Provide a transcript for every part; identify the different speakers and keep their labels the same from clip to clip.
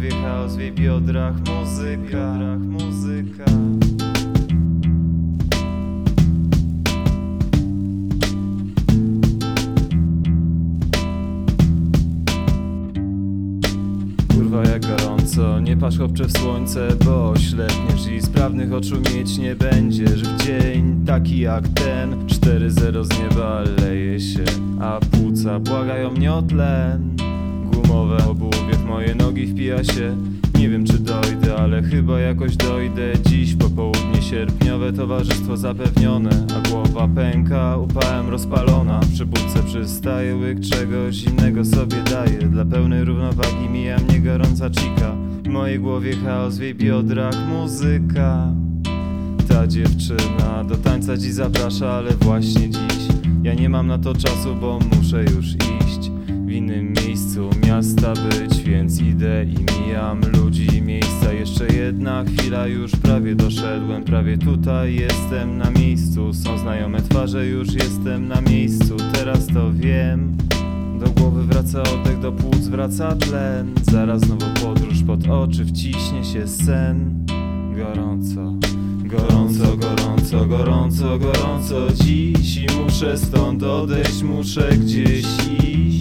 Speaker 1: głowie chaos, w jej biodrach muzyka, muzyka. Kurwa jak gorąco, nie patrz chłopcze w słońce, bo ślepniesz i sprawnych oczu mieć nie będziesz. W dzień taki jak ten, 4-0 z nieba leje się A płuca błagają mnie o tlen Gumowe obuwie w moje nogi wpija się. Nie wiem czy dojdę, ale chyba jakoś dojdę. Dziś popołudnie sierpniowe, towarzystwo zapewnione. A głowa pęka, upałem rozpalona. Przy budce przystaje łyk czegoś zimnego sobie daję Dla pełnej równowagi mija mnie gorąca czika W mojej głowie chaos, w jej biodrach muzyka. Ta dziewczyna do tańca dziś zaprasza, ale właśnie dziś. Ja nie mam na to czasu, bo muszę już iść innym miejscu miasta być, więc idę i mijam ludzi. Miejsca Jeszcze jedna chwila, już prawie doszedłem, prawie tutaj jestem na miejscu. Są znajome twarze, już jestem na miejscu, teraz to wiem. Do głowy wraca oddech, do płuc wraca tlen. Zaraz znowu podróż pod oczy, wciśnie się sen. Gorąco, gorąco, gorąco, gorąco, gorąco. Dziś i muszę stąd odejść, muszę gdzieś iść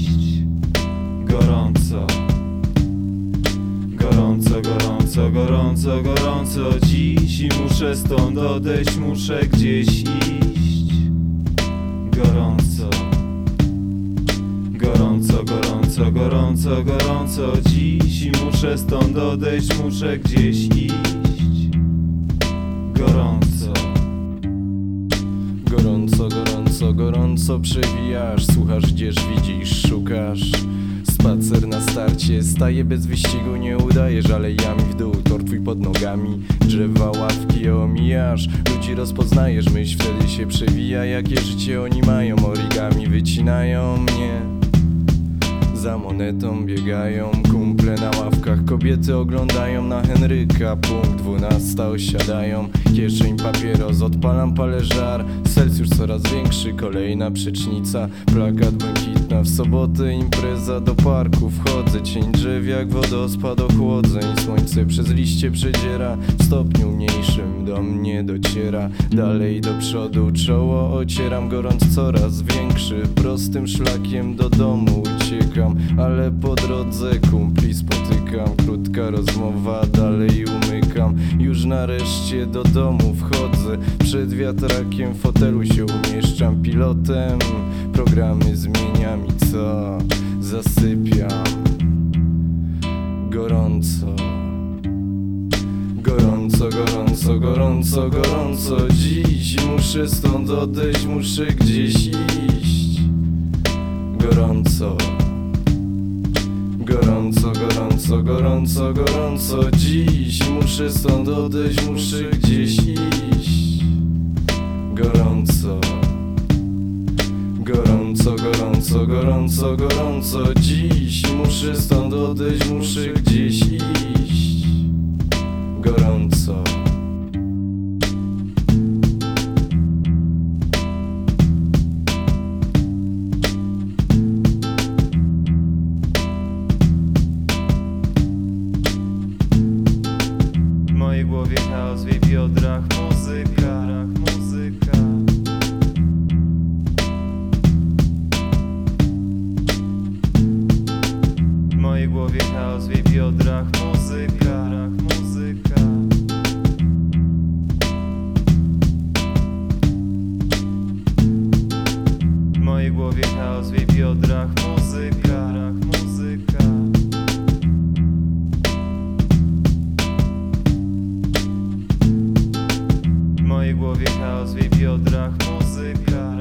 Speaker 1: gorąco, gorąco, gorąco Dziś i muszę stąd odejść, muszę gdzieś iść. Gorąco Gorąco, gorąco, gorąco, gorąco Dziś i muszę stąd odejść, muszę gdzieś iść. Gorąco.
Speaker 2: Gorąco, gorąco, gorąco przewijasz Słuchasz, gdzież widzisz, szukasz Spacer na starcie, staje bez wyścigu Nie udajesz alejami w dół Tor twój pod nogami, drzewa, ławki omijasz Ludzi rozpoznajesz, myśl wtedy się przewija Jakie życie oni mają, origami wycinają mnie. Za monetą biegają na ławkach. Kobiety oglądają na Henryka. Punkt dwunasta osiadają. Kieszeń papieros, odpalam palę żar. Celsjusz coraz większy, kolejna przecznica. Plakat błękitna, w sobotę impreza do parku Cień drzew jak wodospad ochłodzeń. Słońce przez liście przedziera W stopniu mniejszym do mnie dociera. Dalej do przodu czoło ocieram Gorąc coraz większy. Prostym szlakiem do domu uciekam Ale po drodze kumpli spotykam. Krótka rozmowa, dalej umykam. Już nareszcie do domu wchodzę. Przed wiatrakiem w fotelu się umieszczam. Pilotem programy zmieniam i co? Zasypiam Gorąco. Gorąco, gorąco, gorąco, gorąco. Dziś muszę stąd odejść, muszę gdzieś iść. Gorąco. Gorąco, gorąco, gorąco, gorąco. Dziś muszę stąd odejść, muszę gdzieś iść. Gorąco. Gorąco, gorąco, gorąco, gorąco. Dziś muszę stąd odejść, muszę gdzieś iść. Gorąco.
Speaker 1: W mojej głowie chaos, w jej biodrach muzyka głowie chaos, w jej biodrach muzyka, muzyka. W mojej głowie chaos, w jej biodrach muzyka, muzyka. W mojej głowie chaos, w jej biodrach muzyka,